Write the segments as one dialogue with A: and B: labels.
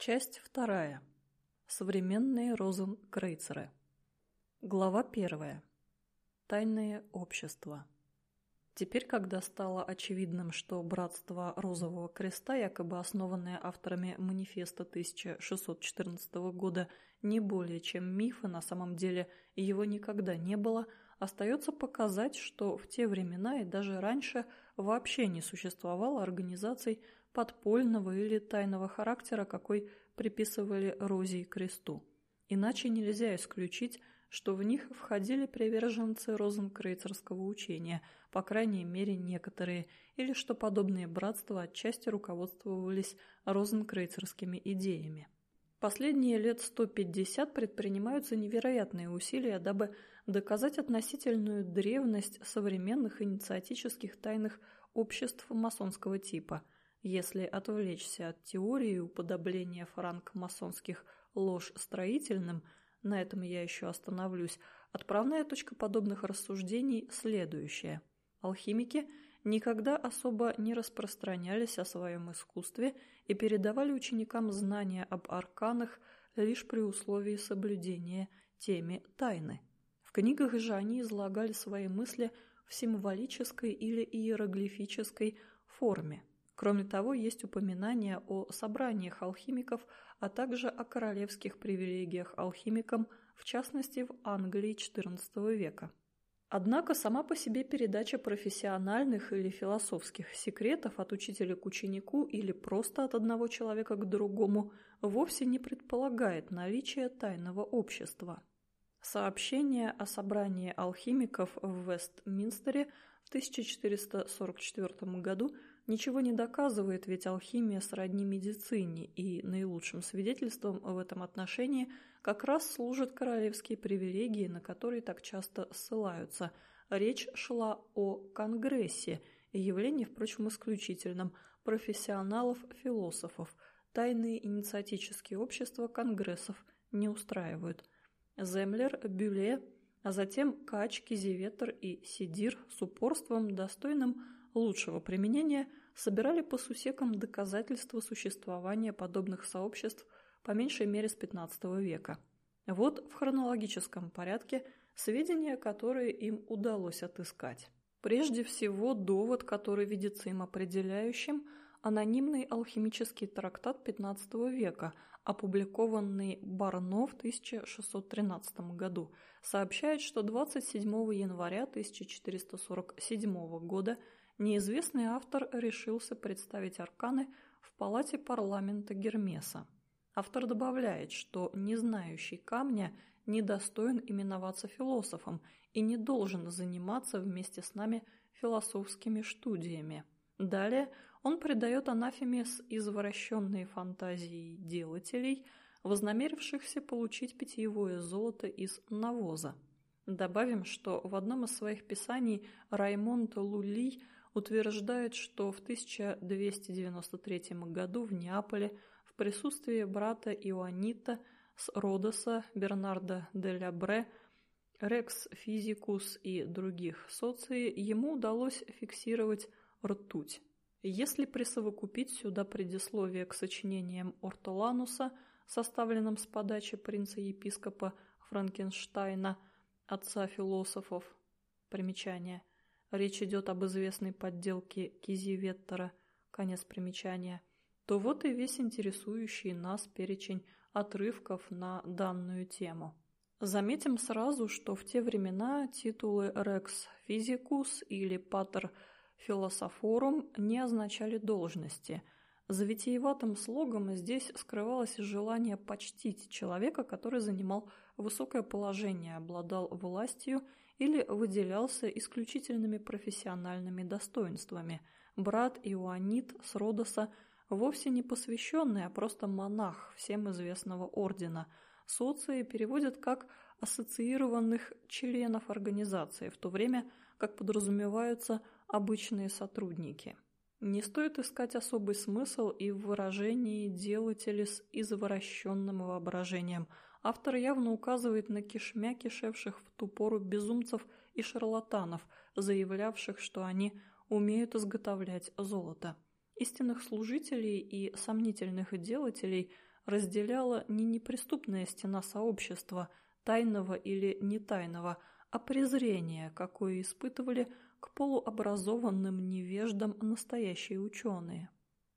A: Часть вторая. Современные розенкрейцеры. Глава первая. Тайные общества. Теперь, когда стало очевидным, что братство Розового Креста, якобы основанное авторами манифеста 1614 года, не более чем миф, и на самом деле его никогда не было, остается показать, что в те времена и даже раньше вообще не существовало организаций подпольного или тайного характера, какой приписывали Розе и Кресту. Иначе нельзя исключить, что в них входили приверженцы розенкрейцерского учения, по крайней мере некоторые, или что подобные братства отчасти руководствовались розенкрейцерскими идеями. Последние лет 150 предпринимаются невероятные усилия, дабы доказать относительную древность современных инициатических тайных обществ масонского типа. Если отвлечься от теории уподобления франк-масонских ложь строительным, на этом я еще остановлюсь, отправная точка подобных рассуждений следующая. Алхимики никогда особо не распространялись о своем искусстве и передавали ученикам знания об арканах лишь при условии соблюдения теми тайны. В книгах же они излагали свои мысли в символической или иероглифической форме. Кроме того, есть упоминания о собраниях алхимиков, а также о королевских привилегиях алхимикам, в частности в Англии XIV века. Однако сама по себе передача профессиональных или философских секретов от учителя к ученику или просто от одного человека к другому вовсе не предполагает наличие тайного общества. Сообщение о собрании алхимиков в Вестминстере в 1444 году ничего не доказывает, ведь алхимия сродни медицине, и наилучшим свидетельством в этом отношении как раз служат королевские привилегии, на которые так часто ссылаются. Речь шла о Конгрессе, явлении, впрочем, исключительном, профессионалов-философов. Тайные инициатические общества конгрессов не устраивают. Землер, Бюле, а затем Кач, Кизиветер и Сидир с упорством, достойным лучшего применения, собирали по сусекам доказательства существования подобных сообществ по меньшей мере с XV века. Вот в хронологическом порядке сведения, которые им удалось отыскать. Прежде всего, довод, который видится им определяющим, анонимный алхимический трактат XV века, опубликованный Барно в 1613 году, сообщает, что 27 января 1447 года неизвестный автор решился представить арканы в палате парламента Гермеса. Автор добавляет, что не знающий камня недостоин именоваться философом и не должен заниматься вместе с нами философскими студиями. Далее он придает анафеме с извращенной фантазией делателей, вознамерившихся получить питьевое золото из навоза. Добавим, что в одном из своих писаний Раймонд Лулий утверждает, что в 1293 году в Неаполе в присутствии брата Иоаннита с Родоса, Бернарда де Лябре, Рекс Физикус и других соций ему удалось фиксировать ртуть. Если присовокупить сюда предисловие к сочинениям Ортолануса, составленным с подачи принца-епископа Франкенштайна, отца философов, примечание, речь идет об известной подделке Кизиветтера, конец примечания, то вот и весь интересующий нас перечень отрывков на данную тему. Заметим сразу, что в те времена титулы «рекс физикус» или «патер философорум не означали должности. За витиеватым слогом здесь скрывалось желание почтить человека, который занимал высокое положение, обладал властью или выделялся исключительными профессиональными достоинствами. Брат Иоаннит с Родоса вовсе не посвященный, а просто монах всем известного ордена. Соции переводят как ассоциированных членов организации, в то время как подразумеваются обычные сотрудники. Не стоит искать особый смысл и в выражении «делатели с извращенным воображением». Автор явно указывает на кишмя кишевших в ту пору безумцев и шарлатанов, заявлявших, что они умеют изготовлять золото. истинных служителей и сомнительных делателей разделяла не неприступная стена сообщества, тайного или нетайного, а презрение, какое испытывали к полуобразованным невеждам настоящие ученые.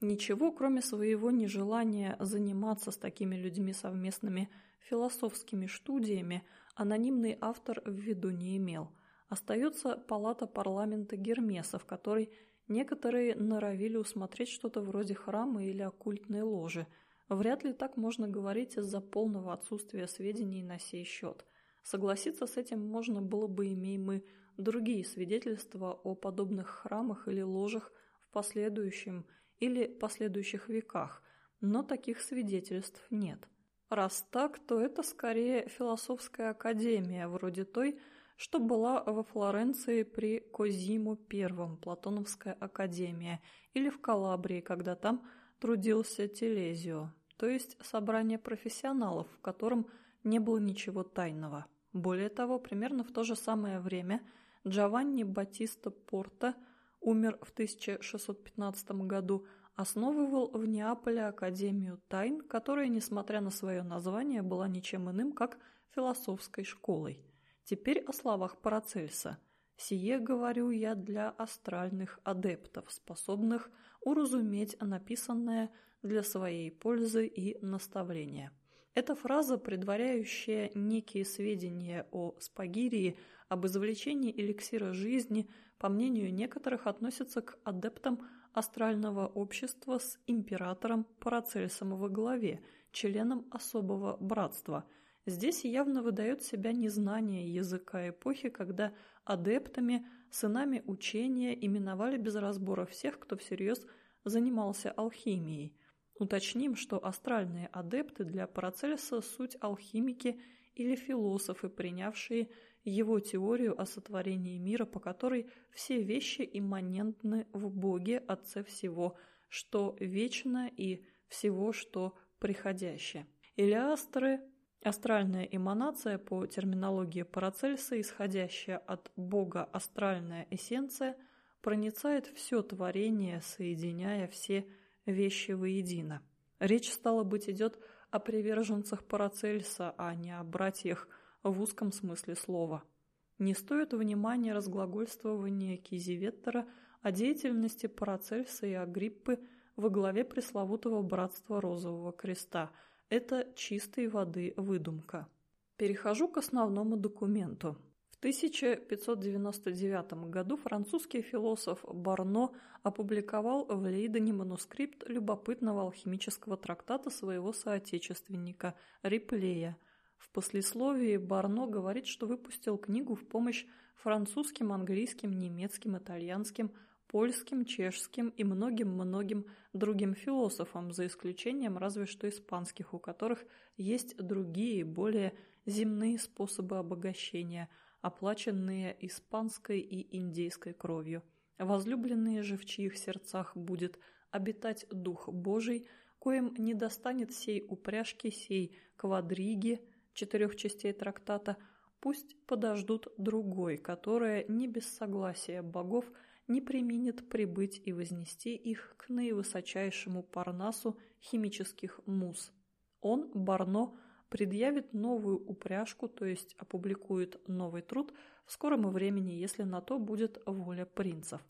A: Ничего, кроме своего нежелания заниматься с такими людьми совместными философскими студиями, анонимный автор в виду не имел. Остается палата парламента Гермеса, в которой некоторые норовили усмотреть что-то вроде храма или оккультной ложи. Вряд ли так можно говорить из-за полного отсутствия сведений на сей счет. Согласиться с этим можно было бы, имей мы другие свидетельства о подобных храмах или ложах в последующем или последующих веках, но таких свидетельств нет. Раз так, то это скорее философская академия, вроде той, что была во Флоренции при Козимо I, Платоновская академия, или в Калабрии, когда там трудился Телезио, то есть собрание профессионалов, в котором не было ничего тайного. Более того, примерно в то же самое время Джованни Батиста Порта умер в 1615 году, основывал в Неаполе Академию тайн, которая, несмотря на свое название, была ничем иным, как философской школой. Теперь о словах Парацельса. «Сие говорю я для астральных адептов, способных уразуметь написанное для своей пользы и наставления». Эта фраза, предваряющая некие сведения о Спагирии, об извлечении эликсира жизни, по мнению некоторых, относится к адептам астрального общества с императором Парацельсом во главе, членом особого братства. Здесь явно выдает себя незнание языка эпохи, когда адептами, сынами учения именовали без разбора всех, кто всерьез занимался алхимией. Уточним, что астральные адепты для Парацельса – суть алхимики или философы, принявшие его теорию о сотворении мира, по которой все вещи имманентны в Боге, Отце всего, что вечно и всего, что приходящее. Илиастры – астральная эманация по терминологии Парацельса, исходящая от Бога астральная эссенция, проницает все творение, соединяя все вещи воедино. Речь, стало быть, идет о приверженцах Парацельса, а не о братьях в узком смысле слова. Не стоит внимания разглагольствования Кизиветтера о деятельности Парацельса и Агриппы во главе пресловутого братства Розового Креста. Это чистой воды выдумка. Перехожу к основному документу. В 1599 году французский философ Барно опубликовал в Лейдене манускрипт любопытного алхимического трактата своего соотечественника Риплея. В послесловии Барно говорит, что выпустил книгу в помощь французским, английским, немецким, итальянским, польским, чешским и многим-многим другим философам, за исключением разве что испанских, у которых есть другие, более земные способы обогащения – оплаченные испанской и индейской кровью. Возлюбленные же, в чьих сердцах будет обитать Дух Божий, коим не достанет сей упряжки, сей квадриги четырех частей трактата, пусть подождут другой, которая не без согласия богов не применит прибыть и вознести их к наивысочайшему парнасу химических муз. Он, Барно, предъявит новую упряжку, то есть опубликует новый труд в скором времени, если на то будет воля принцев.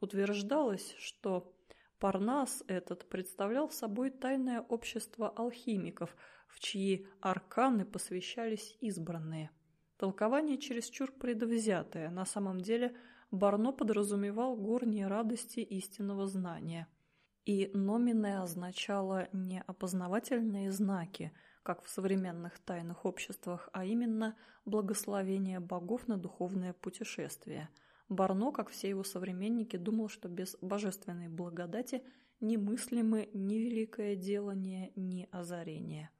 A: Утверждалось, что Парнас этот представлял собой тайное общество алхимиков, в чьи арканы посвящались избранные. Толкование чересчур предвзятое, на самом деле Барно подразумевал горние радости истинного знания. И номине означало не опознавательные знаки – как в современных тайных обществах, а именно благословение богов на духовное путешествие. Барно, как все его современники, думал, что без божественной благодати немыслимы ни великое делание, ни озарение.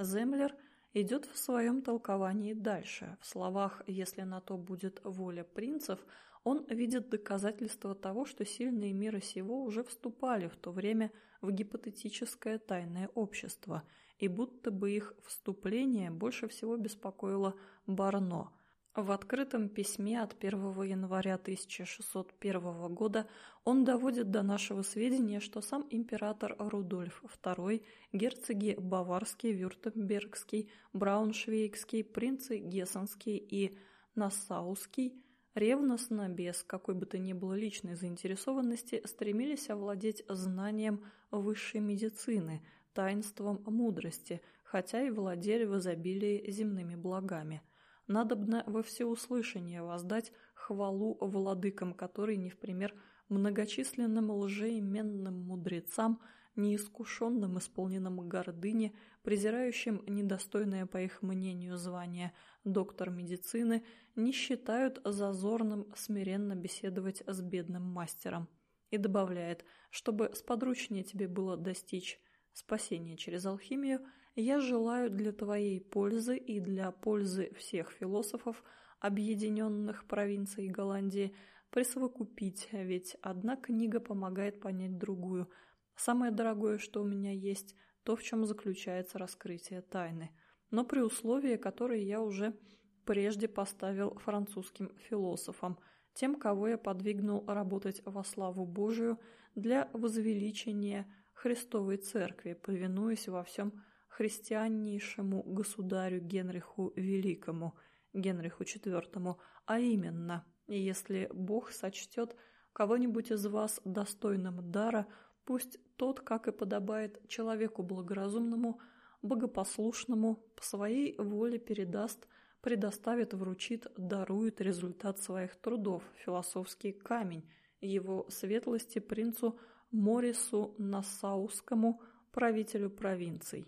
A: Землер идет в своем толковании дальше. В словах «если на то будет воля принцев» он видит доказательства того, что сильные мира сего уже вступали в то время в гипотетическое тайное общество – и будто бы их вступление больше всего беспокоило Барно. В открытом письме от 1 января 1601 года он доводит до нашего сведения, что сам император Рудольф II, герцоги Баварский, Вюртембергский, Брауншвейгский, принцы Гессенский и Нассауский ревностно, без какой бы то ни было личной заинтересованности, стремились овладеть знанием высшей медицины, таинством мудрости, хотя и владели в изобилии земными благами – надобно во всеуслышание воздать хвалу владыкам, которые не в пример многочисленным лжеименным мудрецам, неискушенным, исполненным гордыни, презирающим недостойное, по их мнению, звание доктор медицины, не считают зазорным смиренно беседовать с бедным мастером. И добавляет, чтобы сподручнее тебе было достичь спасения через алхимию – я желаю для твоей пользы и для пользы всех философов объединенных провинций Голландии присовокупить, ведь одна книга помогает понять другую. Самое дорогое, что у меня есть, то, в чем заключается раскрытие тайны. Но при условии, которое я уже прежде поставил французским философам, тем, кого я подвигнул работать во славу Божию для возвеличения Христовой Церкви, повинуясь во всем христианнейшему государю Генриху Великому, Генриху IV, а именно, если Бог сочтет кого-нибудь из вас достойным дара, пусть тот, как и подобает человеку благоразумному, богопослушному, по своей воле передаст, предоставит, вручит, дарует результат своих трудов, философский камень, его светлости принцу Морису Нассаускому, правителю провинций.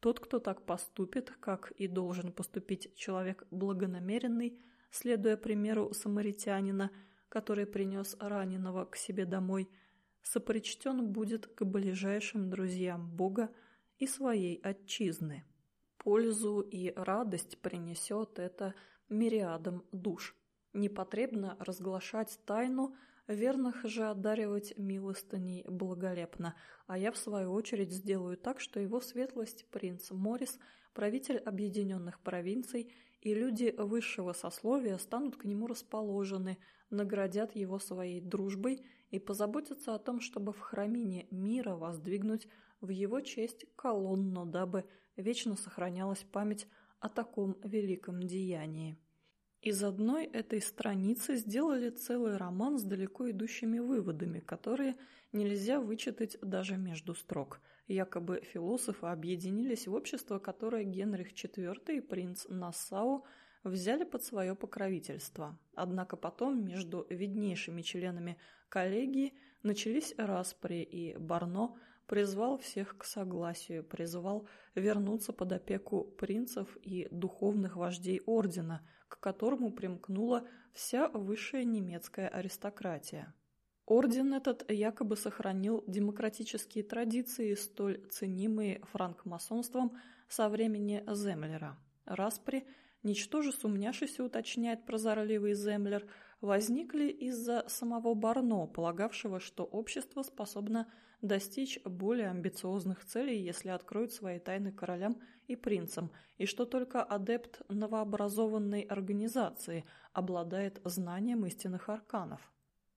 A: Тот, кто так поступит, как и должен поступить человек благонамеренный, следуя примеру самаритянина, который принес раненого к себе домой, сопричтен будет к ближайшим друзьям Бога и своей отчизны. Пользу и радость принесет это мириадам душ. Непотребно разглашать тайну – Верных же одаривать милостыней благолепно, а я в свою очередь сделаю так, что его светлость принц Морис, правитель объединенных провинций и люди высшего сословия станут к нему расположены, наградят его своей дружбой и позаботятся о том, чтобы в храмине мира воздвигнуть в его честь колонну, дабы вечно сохранялась память о таком великом деянии. Из одной этой страницы сделали целый роман с далеко идущими выводами, которые нельзя вычитать даже между строк. Якобы философы объединились в общество, которое Генрих IV и принц Нассау взяли под свое покровительство. Однако потом между виднейшими членами коллегии начались распри, и Барно призвал всех к согласию, призвал вернуться под опеку принцев и духовных вождей ордена – к которому примкнула вся высшая немецкая аристократия. Орден этот якобы сохранил демократические традиции, столь ценимые франкмасонством со времени Землера. Распри, ничтоже сумняшися уточняет прозорливый Землер, возникли из-за самого Барно, полагавшего, что общество способно достичь более амбициозных целей, если откроют свои тайны королям и принцам, и что только адепт новообразованной организации обладает знанием истинных арканов.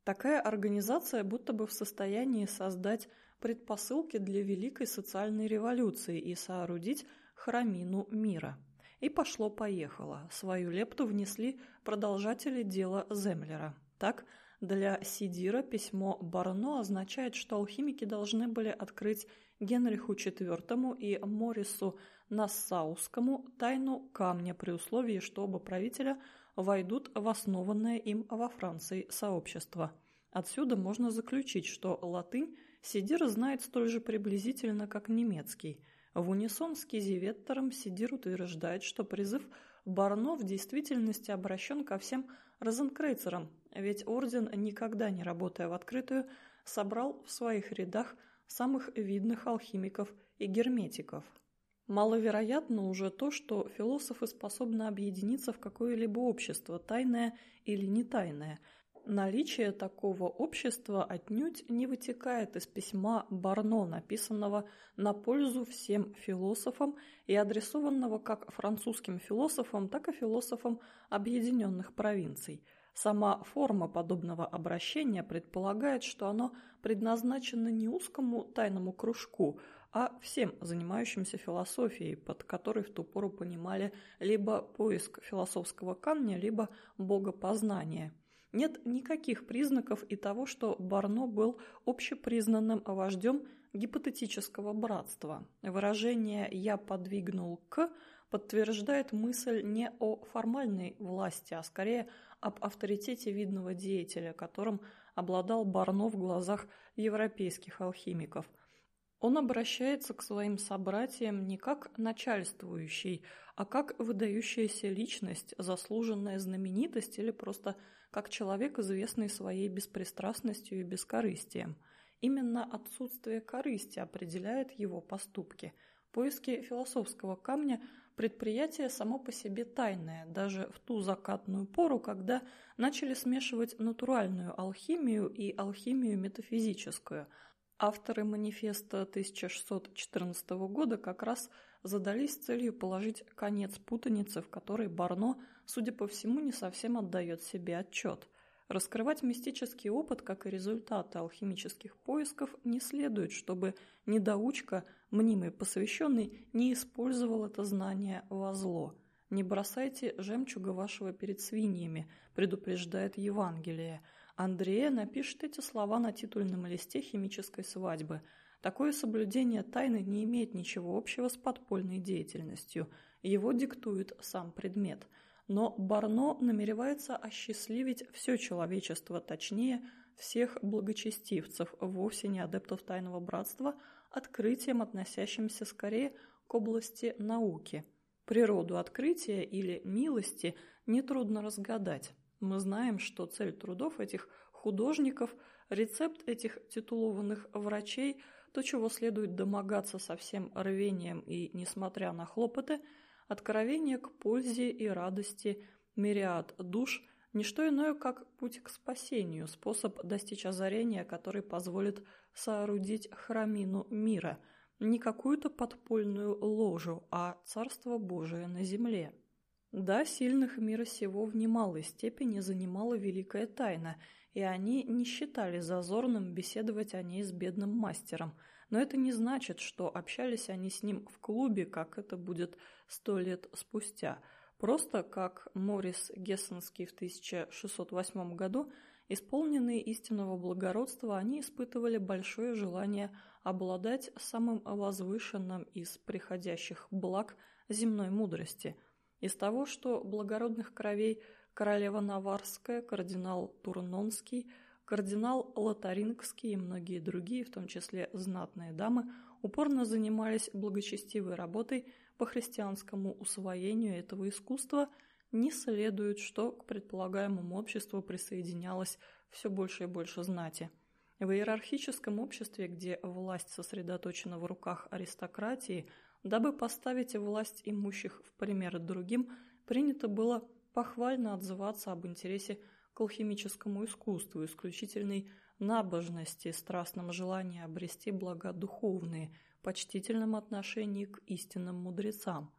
A: Такая организация будто бы в состоянии создать предпосылки для великой социальной революции и соорудить храмину мира. И пошло-поехало. Свою лепту внесли продолжатели дела Землера. Так, для Сидира письмо Барно означает, что алхимики должны были открыть Генриху IV и Морису Нассаускому тайну камня при условии, что оба правителя войдут в основанное им во Франции сообщество. Отсюда можно заключить, что латынь Сидир знает столь же приблизительно, как немецкий. В унисон с Кизиветтером Сидир утверждает, что призыв Барно в действительности обращен ко всем розенкрейцерам, ведь орден, никогда не работая в открытую, собрал в своих рядах самых видных алхимиков и герметиков. Маловероятно уже то, что философы способны объединиться в какое-либо общество, тайное или не тайное. Наличие такого общества отнюдь не вытекает из письма Барно, написанного на пользу всем философам и адресованного как французским философам, так и философам объединенных провинций. Сама форма подобного обращения предполагает, что оно предназначено не узкому тайному кружку, а всем занимающимся философией, под которой в ту пору понимали либо поиск философского камня, либо богопознание – нет никаких признаков и того, что Барно был общепризнанным вождем гипотетического братства. Выражение «я подвигнул к» подтверждает мысль не о формальной власти, а скорее об авторитете видного деятеля, которым обладал Барно в глазах европейских алхимиков. Он обращается к своим собратьям не как начальствующий, а как выдающаяся личность, заслуженная знаменитость или просто как человек, известный своей беспристрастностью и бескорыстием. Именно отсутствие корысти определяет его поступки. Поиски философского камня – предприятие само по себе тайное, даже в ту закатную пору, когда начали смешивать натуральную алхимию и алхимию метафизическую. Авторы манифеста 1614 года как раз задались целью положить конец путанице, в которой Барно – судя по всему, не совсем отдает себе отчет. Раскрывать мистический опыт, как и результаты алхимических поисков, не следует, чтобы недоучка, мнимый посвященный, не использовал это знание во зло. «Не бросайте жемчуга вашего перед свиньями», предупреждает Евангелие. Андрея напишет эти слова на титульном листе химической свадьбы. Такое соблюдение тайны не имеет ничего общего с подпольной деятельностью. Его диктует сам предмет – но Барно намеревается осчастливить все человечество, точнее, всех благочестивцев, вовсе не адептов тайного братства, открытием, относящимся скорее к области науки. Природу открытия или милости нетрудно разгадать. Мы знаем, что цель трудов этих художников, рецепт этих титулованных врачей, то, чего следует домогаться со всем рвением и несмотря на хлопоты – откровение к пользе и радости мириад душ – не что иное, как путь к спасению, способ достичь озарения, который позволит соорудить храмину мира, не какую-то подпольную ложу, а Царство Божие на земле. Да, сильных мира сего в немалой степени занимала великая тайна, и они не считали зазорным беседовать о ней с бедным мастером – но это не значит, что общались они с ним в клубе, как это будет сто лет спустя. Просто как Морис Гессенский в 1608 году, исполненные истинного благородства, они испытывали большое желание обладать самым возвышенным из приходящих благ земной мудрости. Из того, что благородных кровей королева Наварская, кардинал Турнонский – Кардинал Лотарингский и многие другие, в том числе знатные дамы, упорно занимались благочестивой работой по христианскому усвоению этого искусства, не следует, что к предполагаемому обществу присоединялось все больше и больше знати. В иерархическом обществе, где власть сосредоточена в руках аристократии, дабы поставить власть имущих в пример другим, принято было похвально отзываться об интересе к алхимическому искусству, исключительной набожности, страстном желании обрести блага духовные, почтительном отношении к истинным мудрецам.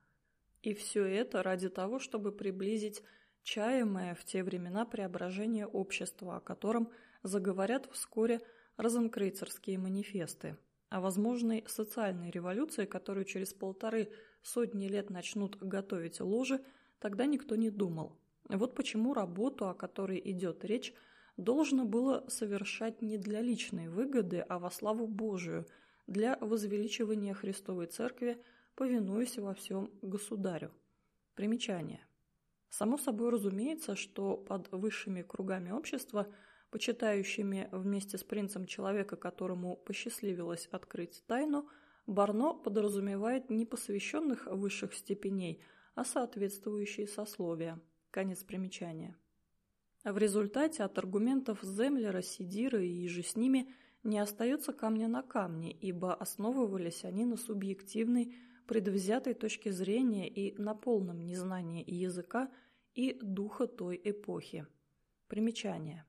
A: И все это ради того, чтобы приблизить чаемое в те времена преображение общества, о котором заговорят вскоре розенкрейцерские манифесты, о возможной социальной революции, которую через полторы сотни лет начнут готовить ложи, тогда никто не думал. Вот почему работу, о которой идет речь, должно было совершать не для личной выгоды, а во славу Божию, для возвеличивания Христовой Церкви, повинуясь во всем государю. Примечание. Само собой разумеется, что под высшими кругами общества, почитающими вместе с принцем человека, которому посчастливилось открыть тайну, Барно подразумевает не посвященных высших степеней, а соответствующие сословия – Конец примечания. В результате от аргументов Землера, Сидира и же с ними не остается камня на камне, ибо основывались они на субъективной, предвзятой точке зрения и на полном незнании языка и духа той эпохи. Примечание.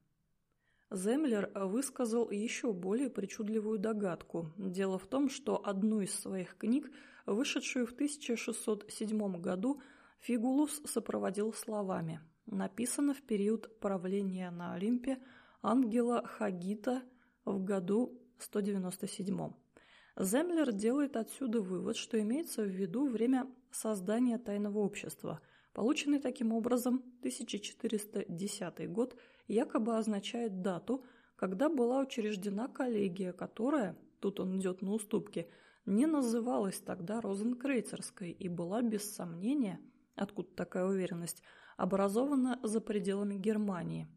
A: Землер высказал еще более причудливую догадку. Дело в том, что одну из своих книг, вышедшую в 1607 году, Фигулус сопроводил словами «Написано в период правления на Олимпе ангела Хагита в году 197». Землер делает отсюда вывод, что имеется в виду время создания тайного общества. Полученный таким образом 1410 год якобы означает дату, когда была учреждена коллегия, которая, тут он идет на уступки, не называлась тогда Розенкрейцерской и была без сомнения, откуда такая уверенность, образована за пределами Германии.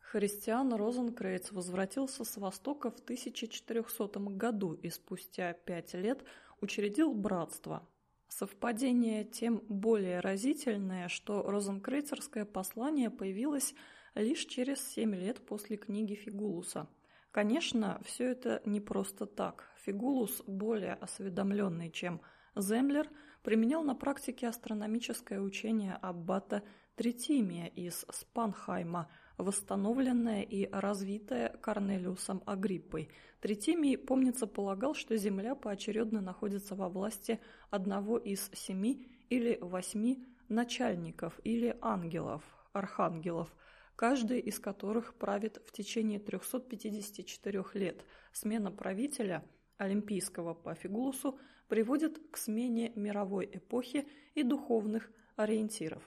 A: Христиан Розенкрейц возвратился с Востока в 1400 году и спустя пять лет учредил братство. Совпадение тем более разительное, что розенкрейцерское послание появилось лишь через семь лет после книги Фигулуса. Конечно, все это не просто так. Фигулус, более осведомленный, чем Землер, применял на практике астрономическое учение аббата Третимия из Спанхайма – восстановленная и развитая Корнелиусом Агриппой. Третимий, помнится, полагал, что Земля поочередно находится во власти одного из семи или восьми начальников или ангелов, архангелов, каждый из которых правит в течение 354 лет. Смена правителя, олимпийского по Фигулусу, приводит к смене мировой эпохи и духовных ориентиров.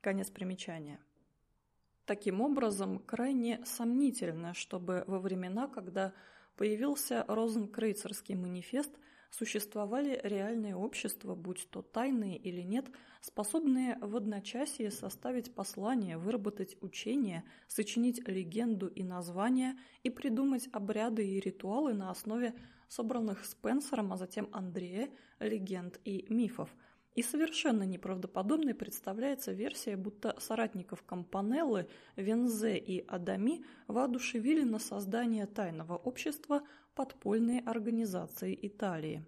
A: Конец примечания. Таким образом, крайне сомнительно, чтобы во времена, когда появился Розенкрейцерский манифест, существовали реальные общества, будь то тайные или нет, способные в одночасье составить послание, выработать учение, сочинить легенду и названия и придумать обряды и ритуалы на основе собранных Спенсером, а затем Андрея, легенд и мифов – и совершенно неправдоподобной представляется версия, будто соратников Кампанеллы, Вензе и Адами воодушевили на создание тайного общества подпольной организации Италии.